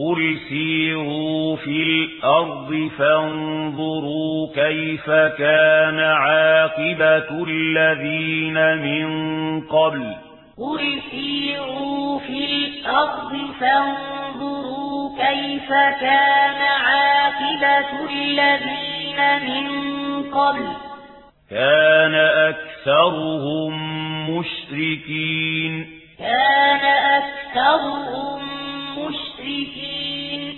قل سيروا في الأرض فانظروا كيف كان عاقبة الذين من قبل قل سيروا في الأرض فانظروا كيف كان عاقبة الذين من قبل كان أكثرهم مشركين كان أكثرهم المشركين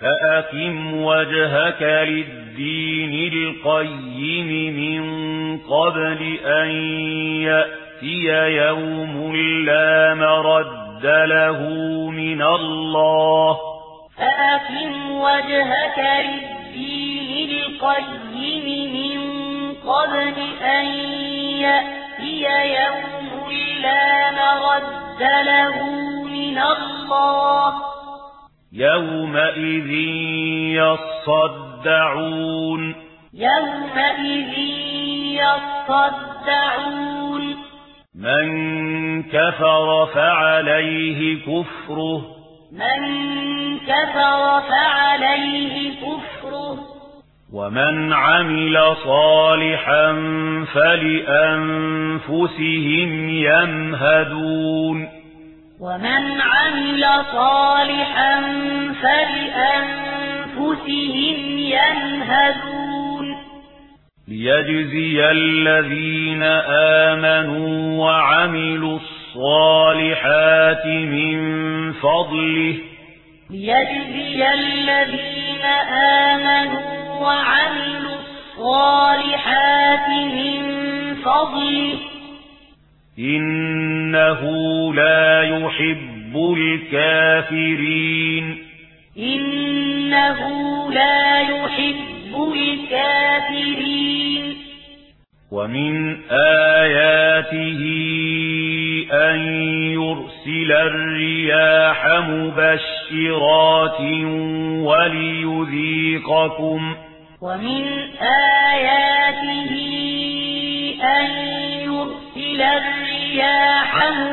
فأقم وجهك للدين القيم من قبل أن يأتي يوم لا مرد له من الله. فأقم وجهك للدين القيم من قبل أن يأتي يوم لا مرد له من الله. يومئذ يصدعون يومئذ يصدعون من كفر فعليه كفره من كفر فعليه كفره ومن عمل صالحا فلأنفسهم يمهدون ومن عمل صالحا فلأنفسهم ينهدون ليجزي الذين آمنوا وعملوا الصالحات من فضله. ليجزي الذين آمنوا وعملوا الصالحات من فضله. إنه لا يحب الكافرين إنه لا يحب الكافرين ومن آياته أن يرسل الرياح مبشرات وليذيقكم ومن آياته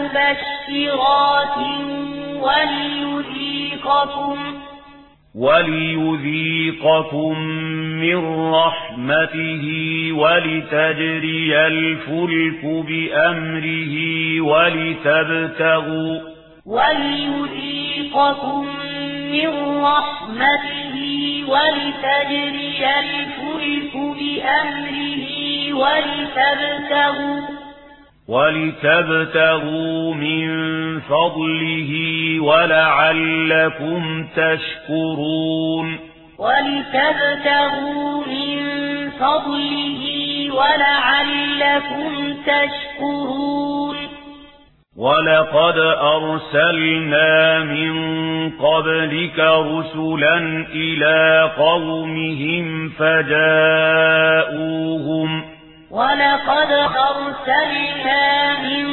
مبشرات وليذيقكم وليذيقكم من رحمته ولتجري الفلك بأمره ولتبتغوا وليذيقكم من رحمته ولتجري الفلك بأمره ولتبتغوا وَلِتَبْتَغُوا مِنْ فَضْلِهِ وَلَعَلَّكُمْ تَشْكُرُونَ. وَلِتَبْتَغُوا مِنْ فَضْلِهِ وَلَعَلَّكُمْ تَشْكُرُونَ. وَلَقَدْ أَرْسَلْنَا مِنْ قَبْلِكَ رُسُلًا إِلَى قَوْمِهِمْ فَجَاءُوهُمْ وَلَقَدْ أَرْسَلْنَا مِن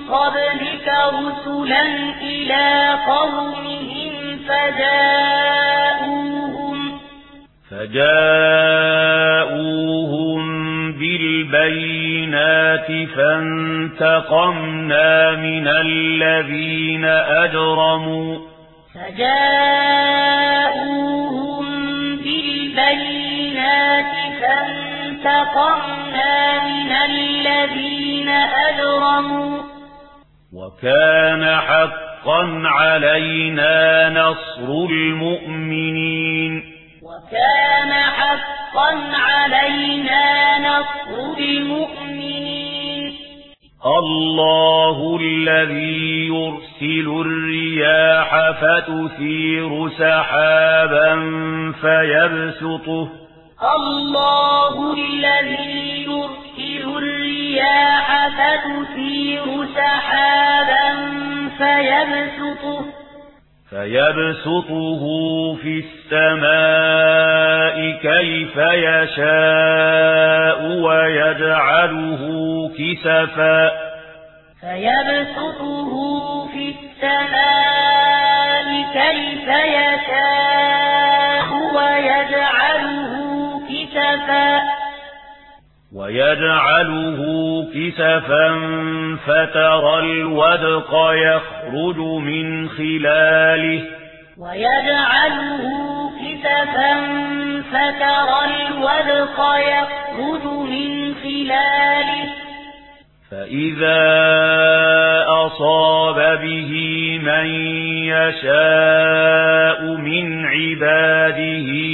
قَبْلِكَ رُسُلًا إِلَى قَوْمِهِمْ فَجَاءُوهُمْ فَجَاءُوهُمْ بِالْبَيِّنَاتِ فَانْتَقَمْنَا مِنَ الَّذِينَ أَجْرَمُوا فَجَاءُوهُمْ بِالْبَيِّنَاتِ فَانْتَقَمْنَا وكان حقا علينا نصر المؤمنين وكان حقا علينا نصر المؤمنين الله الذي يرسل الرياح فتثير سحابا فيبسطه الله الله الذي يرسل الرياح فتثير سحابا فيبسطه فيبسطه في السماء كيف يشاء ويجعله كسفا فيبسطه في السماء كيف يشاء ويجعله كسفا فترى الودق يخرج من خلاله ويجعله كسفا فترى الودق يخرج من خلاله فإذا أصاب به من يشاء من عباده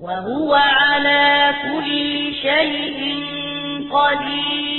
وهو على كل شيء قدير